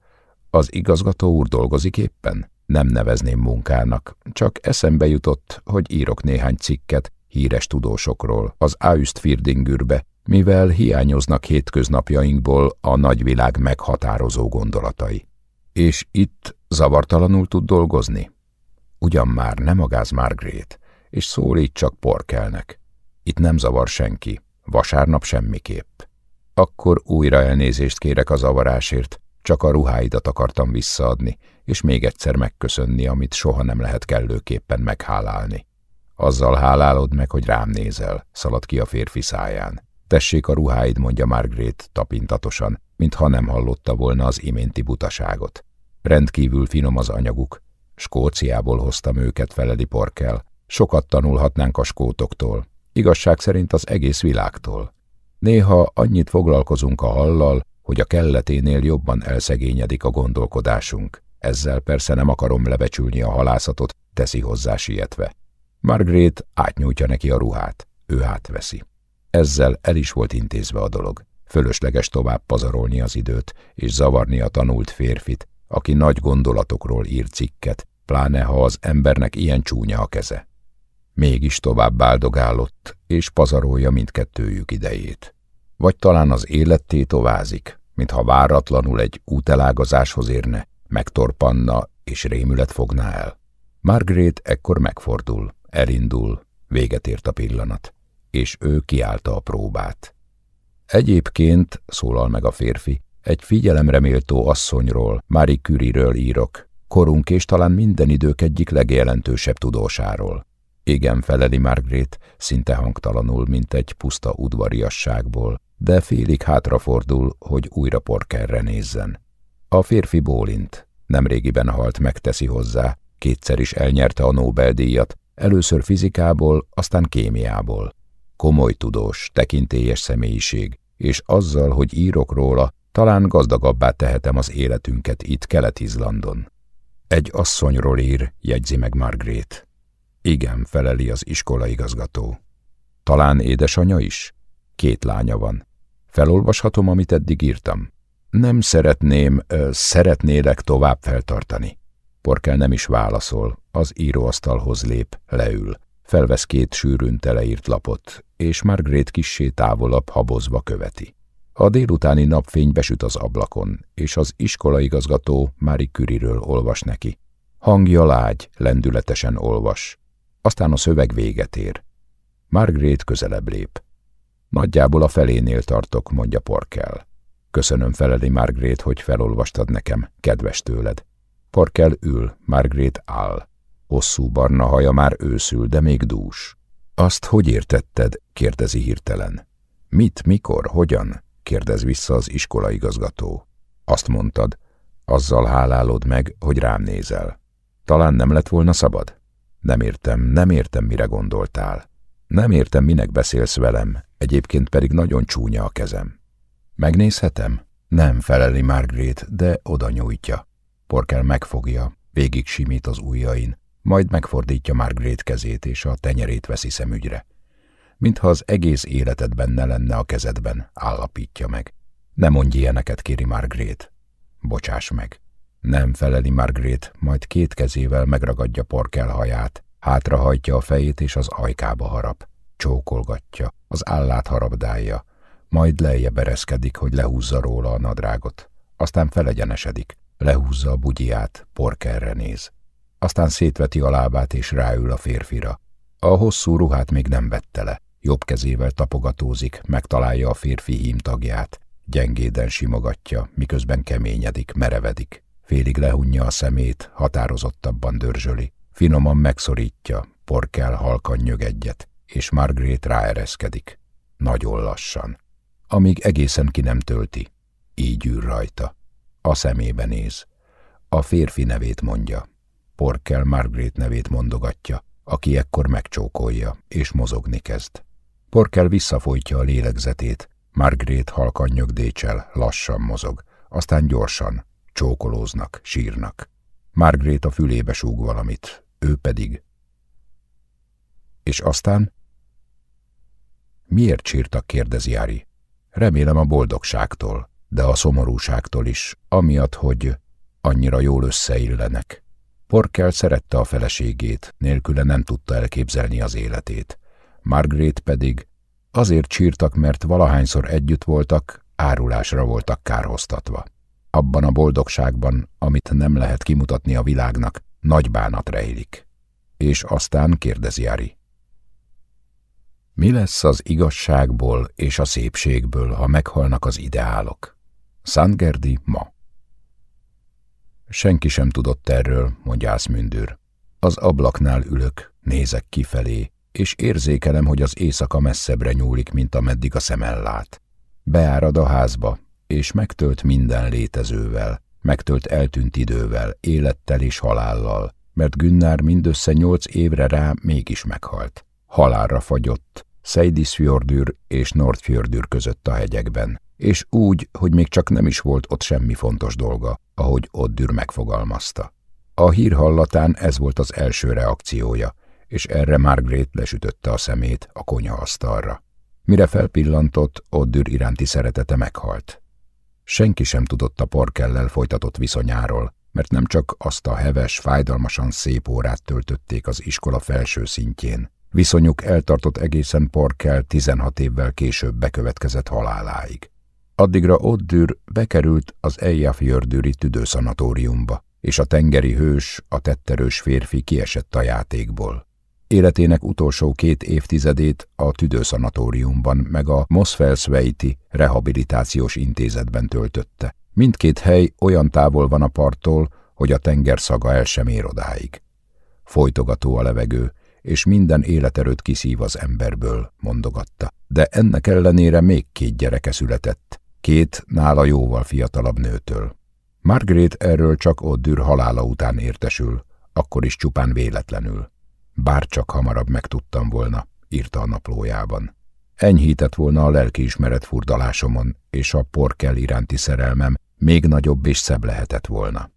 Az igazgató úr dolgozik éppen? Nem nevezném munkának, csak eszembe jutott, hogy írok néhány cikket híres tudósokról az Austfirdingürbe, mivel hiányoznak hétköznapjainkból a nagyvilág meghatározó gondolatai. És itt zavartalanul tud dolgozni? Ugyan már nem magáz Margaret, és szólít csak porkelnek. Itt nem zavar senki, vasárnap semmiképp. Akkor újra elnézést kérek a zavarásért, csak a ruháidat akartam visszaadni, és még egyszer megköszönni, amit soha nem lehet kellőképpen meghálálni. Azzal hálálod meg, hogy rám nézel, szalad ki a férfi száján. Tessék a ruháid, mondja Margaret tapintatosan, mintha nem hallotta volna az iménti butaságot. Rendkívül finom az anyaguk. Skóciából hoztam őket, feledi porkel. Sokat tanulhatnánk a skótoktól. Igazság szerint az egész világtól. Néha annyit foglalkozunk a hallal, hogy a kelleténél jobban elszegényedik a gondolkodásunk. Ezzel persze nem akarom lebecsülni a halászatot, teszi hozzá sietve. Margaret átnyújtja neki a ruhát, ő átveszi. Ezzel el is volt intézve a dolog. Fölösleges tovább pazarolni az időt, és zavarni a tanult férfit, aki nagy gondolatokról ír cikket, pláne ha az embernek ilyen csúnya a keze. Mégis tovább áldogálott, és pazarolja mindkettőjük idejét. Vagy talán az életté továzik, mintha váratlanul egy útelágazáshoz érne, megtorpanna és rémület fogná el. Margaret ekkor megfordul, elindul, véget ért a pillanat, és ő kiállta a próbát. Egyébként, szólal meg a férfi, egy figyelemre méltó asszonyról, Marie Curie-ről írok, korunk és talán minden idők egyik legjelentősebb tudósáról. Igen, feleli Margaret, szinte hangtalanul, mint egy puszta udvariasságból, de félig hátrafordul, hogy újra porkerre nézzen. A férfi bólint, nemrégiben halt megteszi hozzá, kétszer is elnyerte a Nobel-díjat, először fizikából, aztán kémiából. Komoly tudós, tekintélyes személyiség, és azzal, hogy írok róla, talán gazdagabbá tehetem az életünket itt Kelet-Izlandon. Egy asszonyról ír, jegyzi meg Margaret. Igen, feleli az iskolaigazgató. Talán édesanyja is? Két lánya van. Felolvashatom, amit eddig írtam? Nem szeretném, ö, szeretnélek tovább feltartani. Porkel nem is válaszol, az íróasztalhoz lép, leül. Felvesz két sűrűn teleírt lapot, és Margaret kissé távolabb habozva követi. A délutáni napfény besüt az ablakon, és az iskolaigazgató Mári Küriről olvas neki. Hangja lágy, lendületesen olvas. Aztán a szöveg véget ér. Margaret közelebb lép. Nagyjából a felénél tartok, mondja Porkel. Köszönöm feleli Margaret, hogy felolvastad nekem, kedves tőled. Porkel ül, Margaret áll. Hosszú barna haja már őszül, de még dús. Azt hogy értetted? kérdezi hirtelen. Mit, mikor, hogyan? kérdez vissza az iskolaigazgató. Azt mondtad, azzal hálálod meg, hogy rám nézel. Talán nem lett volna szabad? Nem értem, nem értem, mire gondoltál. Nem értem, minek beszélsz velem, egyébként pedig nagyon csúnya a kezem. Megnézhetem? Nem, feleli Margaret, de oda nyújtja. Porkel megfogja, végig simít az ujjain, majd megfordítja Margaret kezét, és a tenyerét veszi szemügyre. Mintha az egész életed benne lenne a kezedben, állapítja meg. Ne mondj ilyeneket, kéri Margaret. Bocsáss meg. Nem feleli Margaret, majd két kezével megragadja Porkel haját, hátrahajtja a fejét és az ajkába harap. Csókolgatja, az állát harabdálja, majd lejjebb ereszkedik, hogy lehúzza róla a nadrágot. Aztán felegyenesedik, lehúzza a bugyját, Porkelre néz. Aztán szétveti a lábát és ráül a férfira. A hosszú ruhát még nem vette le. Jobb kezével tapogatózik, megtalálja a férfi hímtagját. Gyengéden simogatja, miközben keményedik, merevedik. Félig lehunja a szemét, határozottabban dörzsöli. Finoman megszorítja, porkel halkan nyög egyet, és Margaret ráereszkedik. Nagyon lassan. Amíg egészen ki nem tölti. Így ül rajta. A szemébe néz. A férfi nevét mondja. Porkel Margaret nevét mondogatja, aki ekkor megcsókolja, és mozogni kezd. Porkel visszafolytja a lélegzetét, Margaret halkan nyögdécsel, lassan mozog, aztán gyorsan, csókolóznak, sírnak. Margaret a fülébe súg valamit, ő pedig. És aztán? Miért sírtak, kérdezi Ari. Remélem a boldogságtól, de a szomorúságtól is, amiatt, hogy annyira jól összeillenek. Porkel szerette a feleségét, nélküle nem tudta elképzelni az életét. Margaret pedig azért sírtak, mert valahányszor együtt voltak, árulásra voltak kárhoztatva. Abban a boldogságban, amit nem lehet kimutatni a világnak, nagy bánat rejlik. És aztán kérdezi Ari. Mi lesz az igazságból és a szépségből, ha meghalnak az ideálok? Szentgerdi ma. Senki sem tudott erről, mondja Ászmündür. Az ablaknál ülök, nézek kifelé, és érzékelem, hogy az éjszaka messzebbre nyúlik, mint ameddig a szemel lát. Beárad a házba, és megtölt minden létezővel, megtölt eltűnt idővel, élettel és halállal, mert Günnár mindössze nyolc évre rá mégis meghalt. Halálra fagyott, Seidisfjordür és Nordfjordür között a hegyekben, és úgy, hogy még csak nem is volt ott semmi fontos dolga, ahogy Oddür megfogalmazta. A hír hallatán ez volt az első reakciója, és erre Margaret lesütötte a szemét a konyhaasztalra. Mire felpillantott, Oddür iránti szeretete meghalt. Senki sem tudott a porkellel folytatott viszonyáról, mert nem csak azt a heves, fájdalmasan szép órát töltötték az iskola felső szintjén. Viszonyuk eltartott egészen porkel 16 évvel később bekövetkezett haláláig. Addigra Oddür bekerült az Eyjafjördüri tüdőszanatóriumba, és a tengeri hős, a tetterős férfi kiesett a játékból. Életének utolsó két évtizedét a tüdőszanatóriumban meg a Mosfelsveiti rehabilitációs intézetben töltötte. Mindkét hely olyan távol van a parttól, hogy a tenger szaga el sem ér odáig. Folytogató a levegő, és minden életerőt kiszív az emberből, mondogatta. De ennek ellenére még két gyereke született, két nála jóval fiatalabb nőtől. Margaret erről csak Oddür halála után értesül, akkor is csupán véletlenül. Bár csak hamarabb megtudtam volna, írta a naplójában. Enyhített volna a lelkiismeret furdalásomon, és a porkel iránti szerelmem még nagyobb és szebb lehetett volna.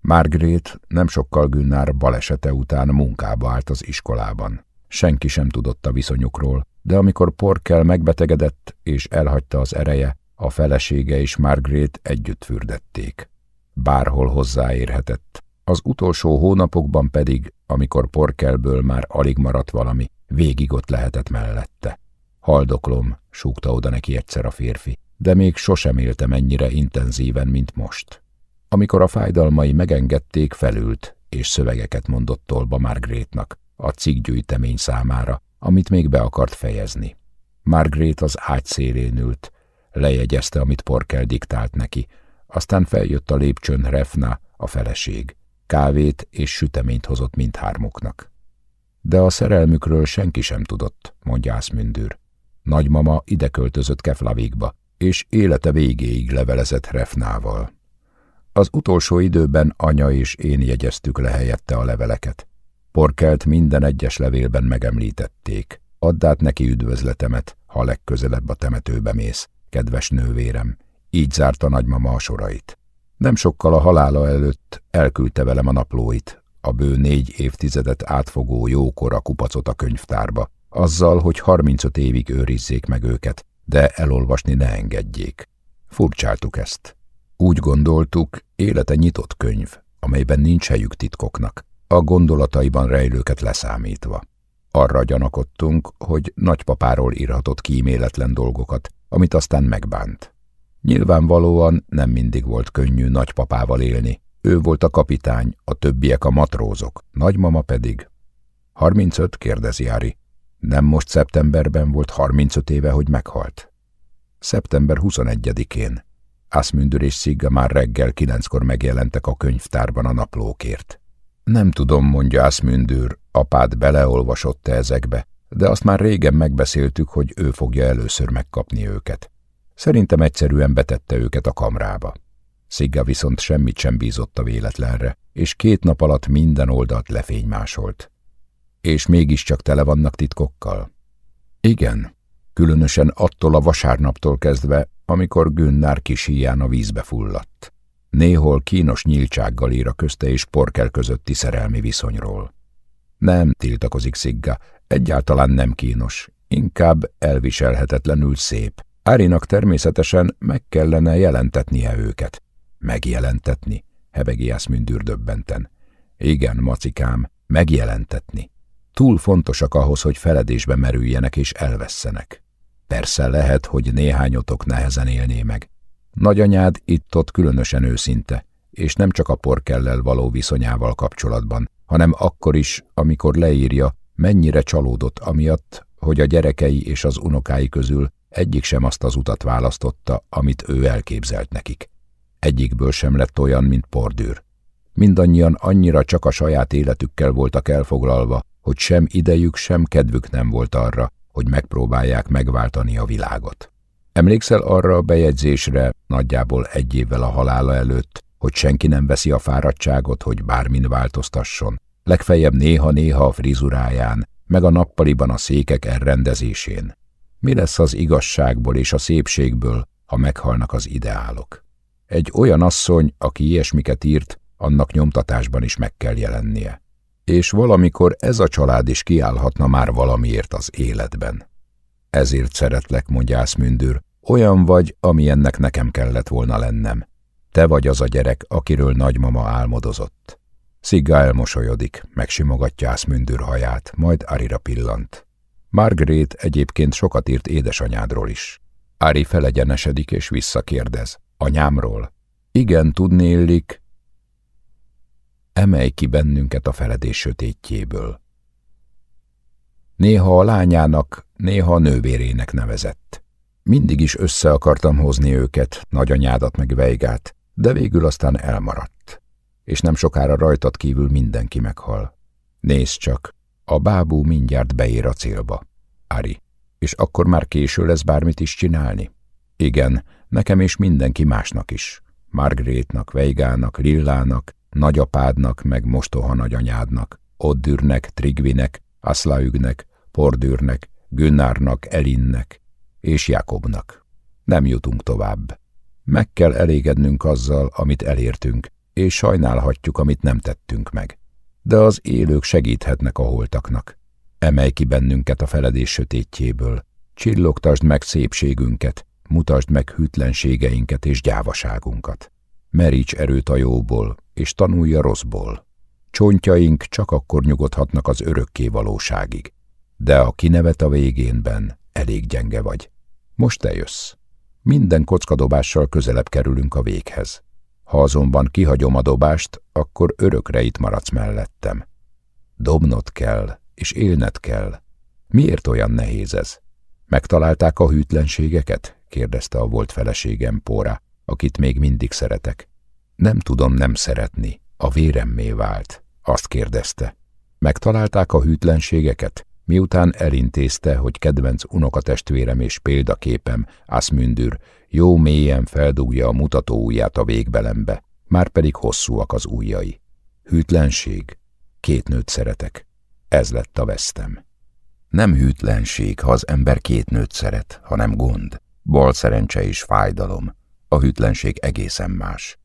Margaret nem sokkal Günnár balesete után munkába állt az iskolában. Senki sem tudott a viszonyukról, de amikor Porkel megbetegedett és elhagyta az ereje, a felesége és Margaret együtt fürdették. Bárhol hozzáérhetett. Az utolsó hónapokban pedig, amikor Porkelből már alig maradt valami, végig ott lehetett mellette. Haldoklom, súgta oda neki egyszer a férfi, de még sosem éltem ennyire intenzíven, mint most. Amikor a fájdalmai megengedték, felült, és szövegeket mondott tolba Margrétnak, a cikkgyűjtemény számára, amit még be akart fejezni. Margrét az ágy szélén ült, lejegyezte, amit Porkel diktált neki, aztán feljött a lépcsőn Refna, a feleség. Kávét és süteményt hozott mindhármuknak. De a szerelmükről senki sem tudott, mondja Ászmündür. Nagymama ide költözött Keflavikba, és élete végéig levelezett Refnával. Az utolsó időben anya és én jegyeztük le helyette a leveleket. Porkelt minden egyes levélben megemlítették. Add át neki üdvözletemet, ha legközelebb a temetőbe mész, kedves nővérem. Így zárta nagymama a sorait. Nem sokkal a halála előtt elküldte velem a naplóit, a bő négy évtizedet átfogó jókora kupacot a könyvtárba, azzal, hogy 35 évig őrizzék meg őket, de elolvasni ne engedjék. Furcsáltuk ezt. Úgy gondoltuk, élete nyitott könyv, amelyben nincs helyük titkoknak, a gondolataiban rejlőket leszámítva. Arra gyanakodtunk, hogy nagypapáról írhatott kíméletlen dolgokat, amit aztán megbánt. Nyilvánvalóan nem mindig volt könnyű nagypapával élni. Ő volt a kapitány, a többiek a matrózok, nagymama pedig. 35, kérdezi Ári. Nem most szeptemberben volt 35 éve, hogy meghalt. Szeptember 21-én. Asmündür és Szigga már reggel kilenckor megjelentek a könyvtárban a naplókért. Nem tudom, mondja Asmündür, apád beleolvasott-e ezekbe, de azt már régen megbeszéltük, hogy ő fogja először megkapni őket. Szerintem egyszerűen betette őket a kamrába. Szigga viszont semmit sem bízott a véletlenre, és két nap alatt minden oldalt lefénymásolt. És mégiscsak tele vannak titkokkal? Igen, különösen attól a vasárnaptól kezdve, amikor Günnár kis híján a vízbe fulladt. Néhol kínos nyíltsággal ír a közte és Porkel közötti szerelmi viszonyról. Nem, tiltakozik Szigga, egyáltalán nem kínos, inkább elviselhetetlenül szép. Árinak természetesen meg kellene jelentetnie őket. Megjelentetni, hebegi Jászmündür döbbenten. Igen, macikám, megjelentetni. Túl fontosak ahhoz, hogy feledésbe merüljenek és elvesszenek. Persze lehet, hogy néhányotok nehezen élné meg. Nagyanyád itt-ott különösen őszinte, és nem csak a porkellel való viszonyával kapcsolatban, hanem akkor is, amikor leírja, mennyire csalódott amiatt, hogy a gyerekei és az unokái közül egyik sem azt az utat választotta, amit ő elképzelt nekik. Egyikből sem lett olyan, mint pordűr. Mindannyian annyira csak a saját életükkel voltak elfoglalva, hogy sem idejük, sem kedvük nem volt arra, hogy megpróbálják megváltani a világot. Emlékszel arra a bejegyzésre, nagyjából egy évvel a halála előtt, hogy senki nem veszi a fáradtságot, hogy bármin változtasson, legfeljebb néha-néha a frizuráján, meg a nappaliban a székek elrendezésén. Mi lesz az igazságból és a szépségből, ha meghalnak az ideálok? Egy olyan asszony, aki ilyesmiket írt, annak nyomtatásban is meg kell jelennie. És valamikor ez a család is kiállhatna már valamiért az életben. Ezért szeretlek, mondja Ászmündür, olyan vagy, amilyennek nekem kellett volna lennem. Te vagy az a gyerek, akiről nagymama álmodozott. Szigga elmosolyodik, megsimogatja Ászmündür haját, majd Arira pillant. Margaret egyébként sokat írt édesanyádról is. Ari felegyenesedik és visszakérdez. Anyámról? Igen, tudni illik. Emelj ki bennünket a feledés sötétjéből. Néha a lányának, néha a nővérének nevezett. Mindig is össze akartam hozni őket, nagyanyádat meg Veigát, de végül aztán elmaradt. És nem sokára rajtad kívül mindenki meghal. Nézd csak, a bábú mindjárt beér a célba. Ari, és akkor már késő lesz bármit is csinálni? Igen, nekem és mindenki másnak is. Margrétnak, Veigának, Lillának, nagyapádnak, meg mostoha nagyanyádnak, Oddürnek, Trigvinek, Aszlaügnek, Pordürnek, Günnárnak, Elinnek és Jakobnak. Nem jutunk tovább. Meg kell elégednünk azzal, amit elértünk, és sajnálhatjuk, amit nem tettünk meg. De az élők segíthetnek a holtaknak. Emelj ki bennünket a feledés sötétjéből, csillogtasd meg szépségünket, mutasd meg hűtlenségeinket és gyávaságunkat. Meríts erőt a jóból, és tanulj a rosszból. Csontjaink csak akkor nyugodhatnak az örökké valóságig. De a kinevet a végénben elég gyenge vagy. Most te jössz. Minden kockadobással közelebb kerülünk a véghez. Ha azonban kihagyom a dobást, akkor örökre itt maradsz mellettem. Dobnod kell, és élned kell. Miért olyan nehéz ez? Megtalálták a hűtlenségeket? kérdezte a volt feleségem Póra, akit még mindig szeretek. Nem tudom nem szeretni, a véremmé vált, azt kérdezte. Megtalálták a hűtlenségeket? Miután elintézte, hogy kedvenc unokatestvérem és példaképem, Asmündür, jó mélyen feldugja a mutató ujját a végbelembe, már pedig hosszúak az ujjai. Hűtlenség. Két nőt szeretek. Ez lett a vesztem. Nem hűtlenség, ha az ember két nőt szeret, hanem gond, bal szerencse és fájdalom. A hűtlenség egészen más.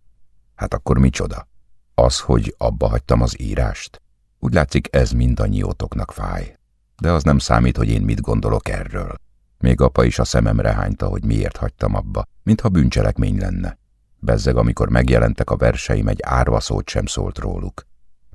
Hát akkor micsoda? Az, hogy abba hagytam az írást? Úgy látszik, ez mindannyiótoknak fáj. De az nem számít, hogy én mit gondolok erről. Még apa is a szememre hányta, hogy miért hagytam abba, mintha bűncselekmény lenne. Bezzeg, amikor megjelentek a verseim, egy árva szót sem szólt róluk.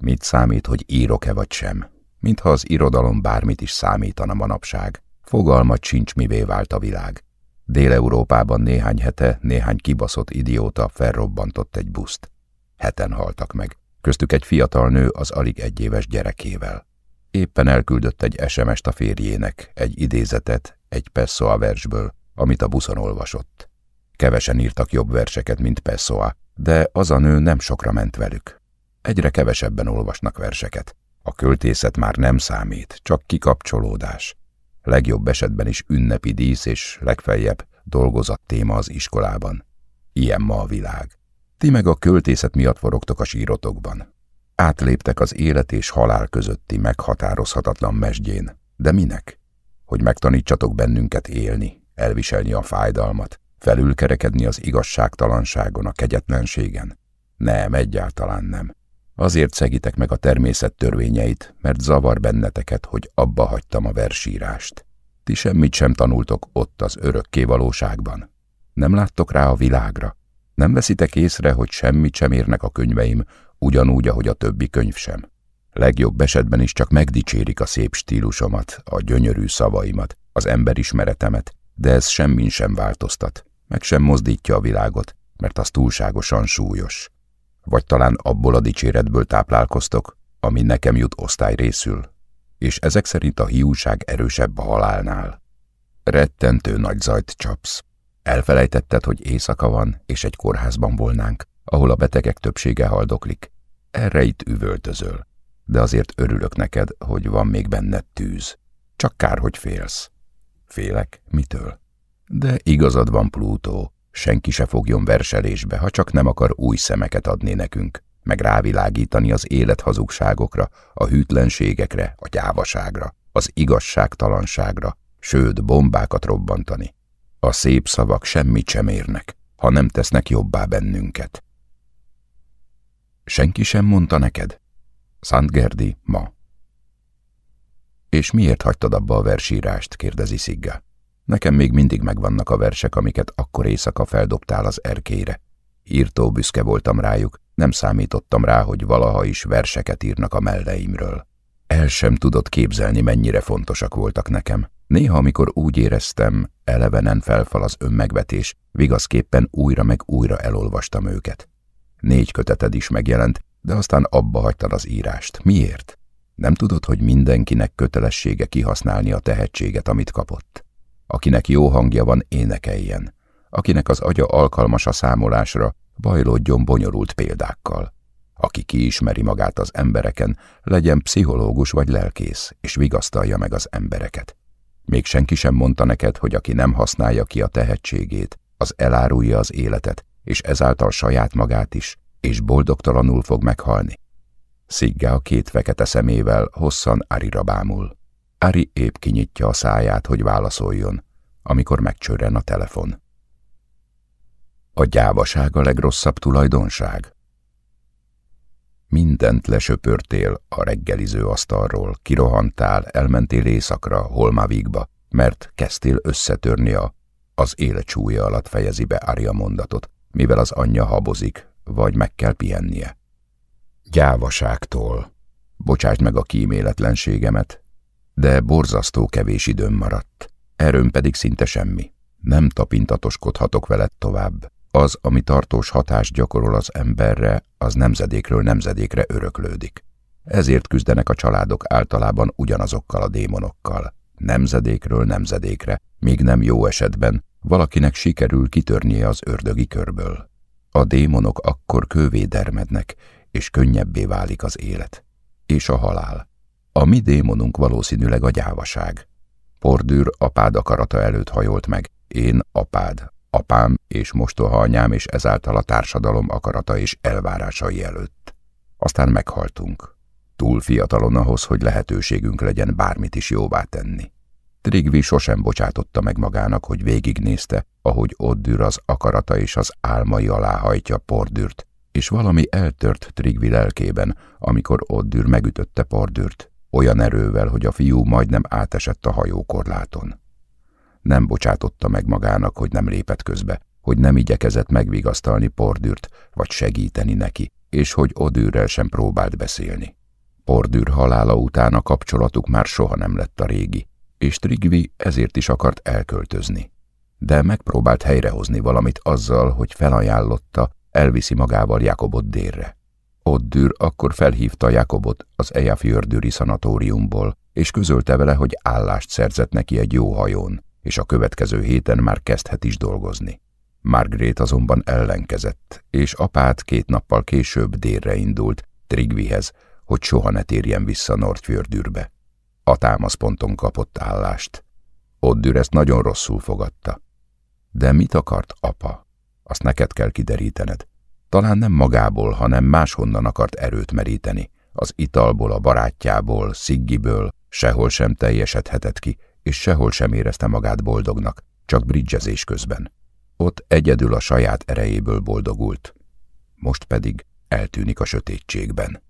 Mit számít, hogy írok-e vagy sem? Mintha az irodalom bármit is számítana manapság. Fogalmat sincs, mivé vált a világ. Dél-Európában néhány hete néhány kibaszott idióta felrobbantott egy buszt. Heten haltak meg, köztük egy fiatal nő az alig egyéves gyerekével. Éppen elküldött egy SMS-t a férjének, egy idézetet, egy Pessoa versből, amit a buszon olvasott. Kevesen írtak jobb verseket, mint Pessoa, de az a nő nem sokra ment velük. Egyre kevesebben olvasnak verseket. A költészet már nem számít, csak kikapcsolódás. Legjobb esetben is ünnepi dísz és legfeljebb dolgozat téma az iskolában. Ilyen ma a világ. Ti meg a költészet miatt forogtok a sírotokban. Átléptek az élet és halál közötti meghatározhatatlan mesdjén. De minek? Hogy megtanítsatok bennünket élni, elviselni a fájdalmat, felülkerekedni az igazságtalanságon, a kegyetlenségen? Nem, egyáltalán nem. Azért szegitek meg a természet törvényeit, mert zavar benneteket, hogy abba hagytam a versírást. Ti semmit sem tanultok ott az örökké valóságban. Nem láttok rá a világra. Nem veszitek észre, hogy semmit sem érnek a könyveim, ugyanúgy, ahogy a többi könyv sem. Legjobb esetben is csak megdicsérik a szép stílusomat, a gyönyörű szavaimat, az emberismeretemet, de ez semmin sem változtat, meg sem mozdítja a világot, mert az túlságosan súlyos. Vagy talán abból a dicséretből táplálkoztok, ami nekem jut osztály részül, és ezek szerint a hiúság erősebb a halálnál. Rettentő nagy zajt csapsz. Elfelejtetted, hogy éjszaka van, és egy kórházban volnánk, ahol a betegek többsége haldoklik. Erre itt üvöltözöl, de azért örülök neked, hogy van még benned tűz. Csak kár, hogy félsz. Félek? Mitől? De igazad van, Plútó, senki se fogjon verselésbe, ha csak nem akar új szemeket adni nekünk, meg rávilágítani az élet hazugságokra, a hűtlenségekre, a gyávaságra, az igazságtalanságra, sőt, bombákat robbantani. A szép szavak semmit sem érnek, ha nem tesznek jobbá bennünket. Senki sem mondta neked? Szentgerdi ma. És miért hagytad abba a versírást, kérdezi Szigga. Nekem még mindig megvannak a versek, amiket akkor éjszaka feldobtál az erkére. Írtó büszke voltam rájuk, nem számítottam rá, hogy valaha is verseket írnak a melleimről. El sem tudott képzelni, mennyire fontosak voltak nekem. Néha, amikor úgy éreztem, elevenen felfal az önmegvetés, vigaszképpen újra meg újra elolvastam őket. Négy köteted is megjelent, de aztán abba hagytad az írást. Miért? Nem tudod, hogy mindenkinek kötelessége kihasználni a tehetséget, amit kapott? Akinek jó hangja van, énekeljen. Akinek az agya alkalmas a számolásra, bajlódjon bonyolult példákkal. Aki kiismeri magát az embereken, legyen pszichológus vagy lelkész, és vigasztalja meg az embereket. Még senki sem mondta neked, hogy aki nem használja ki a tehetségét, az elárulja az életet, és ezáltal saját magát is, és boldogtalanul fog meghalni. Szigga a két fekete szemével hosszan Arira bámul. Ari épp kinyitja a száját, hogy válaszoljon, amikor megcsörren a telefon. A gyávaság a legrosszabb tulajdonság? Mindent lesöpörtél a reggeliző asztalról, kirohantál, elmentél éjszakra, Holmavigba, mert kezdtél összetörni a az élet súlya alatt fejezi be Arya mondatot, mivel az anyja habozik, vagy meg kell pihennie. Gyávaságtól. Bocsásd meg a kíméletlenségemet, de borzasztó kevés időm maradt. Erőm pedig szinte semmi. Nem tapintatoskodhatok veled tovább. Az, ami tartós hatást gyakorol az emberre, az nemzedékről nemzedékre öröklődik. Ezért küzdenek a családok általában ugyanazokkal a démonokkal. Nemzedékről nemzedékre, míg nem jó esetben valakinek sikerül kitörnie az ördögi körből. A démonok akkor kővé dermednek, és könnyebbé válik az élet. És a halál. A mi démonunk valószínűleg a gyávaság. Pordűr apád akarata előtt hajolt meg, én apád, apám és mostoha anyám és ezáltal a társadalom akarata és elvárásai előtt. Aztán meghaltunk. Túl fiatalon ahhoz, hogy lehetőségünk legyen bármit is jóvá tenni. Trigvi sosem bocsátotta meg magának, hogy végignézte, ahogy Oddür az akarata és az álmai alá hajtja Pordürt, és valami eltört Trigvi lelkében, amikor Oddür megütötte Pordürt, olyan erővel, hogy a fiú majdnem átesett a hajókorláton. Nem bocsátotta meg magának, hogy nem lépett közbe, hogy nem igyekezett megvigasztalni Pordürt, vagy segíteni neki, és hogy Odűrrel sem próbált beszélni. Pordűr halála után a kapcsolatuk már soha nem lett a régi, és Trigvi ezért is akart elköltözni. De megpróbált helyrehozni valamit azzal, hogy felajánlotta, elviszi magával Jakobot délre. Oddür akkor felhívta Jakobot az Eyjafjördüri szanatóriumból, és közölte vele, hogy állást szerzett neki egy jó hajón, és a következő héten már kezdhet is dolgozni. Margrét azonban ellenkezett, és apát két nappal később délre indult, Trigvihez, hogy soha ne térjen vissza Nordfjördürbe. A támaszponton kapott állást. Oddür ezt nagyon rosszul fogadta. De mit akart apa? Azt neked kell kiderítened. Talán nem magából, hanem máshonnan akart erőt meríteni. Az italból, a barátjából, Sziggiből, sehol sem teljesedhetett ki, és sehol sem érezte magát boldognak, csak bridgezés közben. Ott egyedül a saját erejéből boldogult. Most pedig eltűnik a sötétségben.